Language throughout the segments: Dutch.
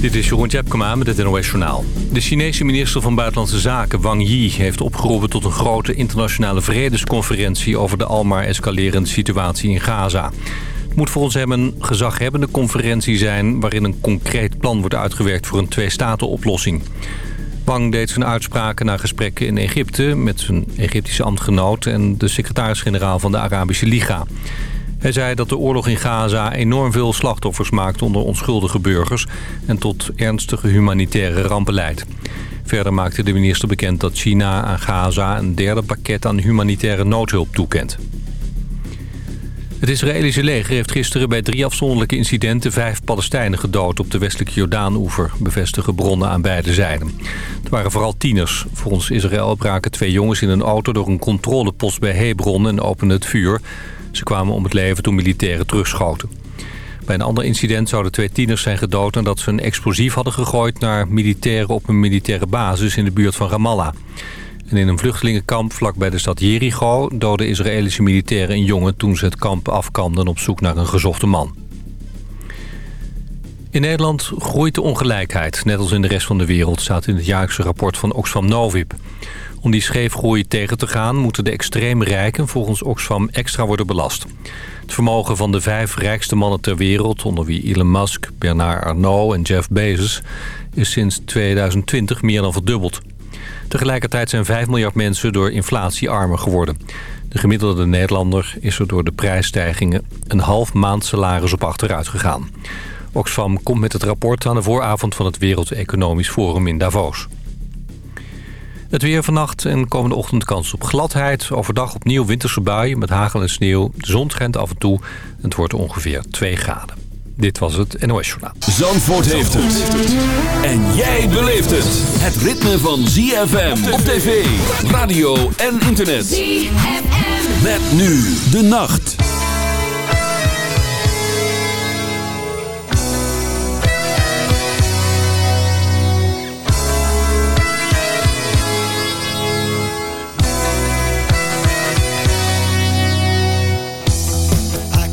Dit is Jeroen Tjepkema met het NOS Journaal. De Chinese minister van Buitenlandse Zaken, Wang Yi... heeft opgeroepen tot een grote internationale vredesconferentie... over de almaar escalerende situatie in Gaza. Het moet volgens hem een gezaghebbende conferentie zijn... waarin een concreet plan wordt uitgewerkt voor een twee-staten-oplossing. Wang deed zijn uitspraken na gesprekken in Egypte... met zijn Egyptische ambtgenoot en de secretaris-generaal van de Arabische Liga... Hij zei dat de oorlog in Gaza enorm veel slachtoffers maakt onder onschuldige burgers... en tot ernstige humanitaire rampen leidt. Verder maakte de minister bekend dat China aan Gaza een derde pakket aan humanitaire noodhulp toekent. Het Israëlische leger heeft gisteren bij drie afzonderlijke incidenten... vijf Palestijnen gedood op de westelijke Jordaan-oever... bevestigen bronnen aan beide zijden. Het waren vooral tieners. Volgens Israël braken twee jongens in een auto... door een controlepost bij Hebron en openden het vuur... Ze kwamen om het leven toen militairen terugschoten. Bij een ander incident zouden twee tieners zijn gedood... nadat ze een explosief hadden gegooid naar militairen op een militaire basis... in de buurt van Ramallah. En in een vluchtelingenkamp vlakbij de stad Jericho... doden Israëlische militairen een jongen toen ze het kamp afkamden... op zoek naar een gezochte man. In Nederland groeit de ongelijkheid, net als in de rest van de wereld... staat in het jaarlijkse rapport van Oxfam Novib. Om die scheefgroei tegen te gaan moeten de extreem rijken volgens Oxfam extra worden belast. Het vermogen van de vijf rijkste mannen ter wereld, onder wie Elon Musk, Bernard Arnault en Jeff Bezos, is sinds 2020 meer dan verdubbeld. Tegelijkertijd zijn 5 miljard mensen door inflatie armer geworden. De gemiddelde Nederlander is er door de prijsstijgingen een half maand salaris op achteruit gegaan. Oxfam komt met het rapport aan de vooravond van het Wereld Economisch Forum in Davos. Het weer vannacht en komende ochtend kans op gladheid. Overdag opnieuw winterse buien met hagel en sneeuw. De zon schijnt af en toe. Het wordt ongeveer 2 graden. Dit was het NOS Journaal. Zandvoort heeft het. En jij beleeft het. Het ritme van ZFM op tv, radio en internet. ZFM. Met nu de nacht.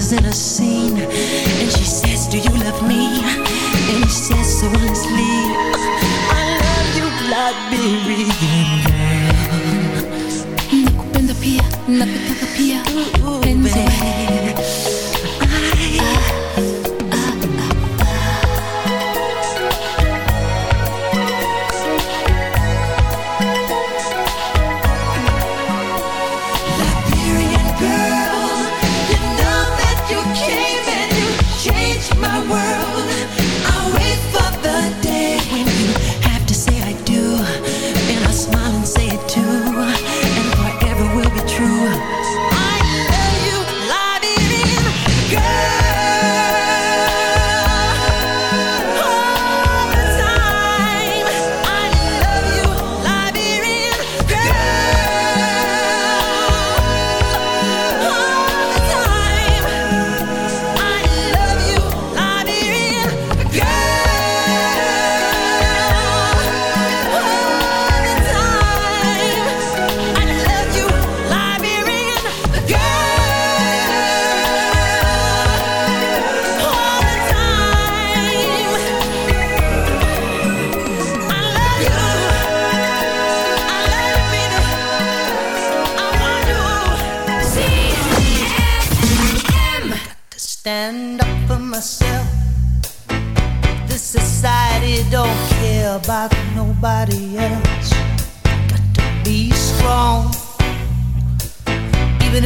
Was in a scene, and she says, Do you love me? And he says so honestly, I love you, Liberian girl. Nakupenda pia, pia,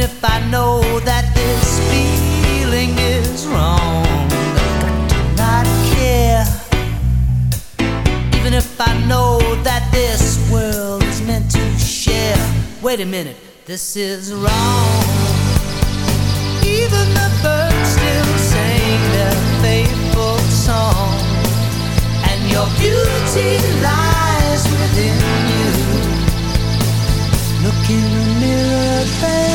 if I know that this feeling is wrong. I do not care, even if I know that this world is meant to share. Wait a minute, this is wrong. Even the birds still sing their faithful song, and your beauty lies within you. Look in the mirror, babe.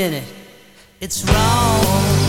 minute, it's wrong.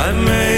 I made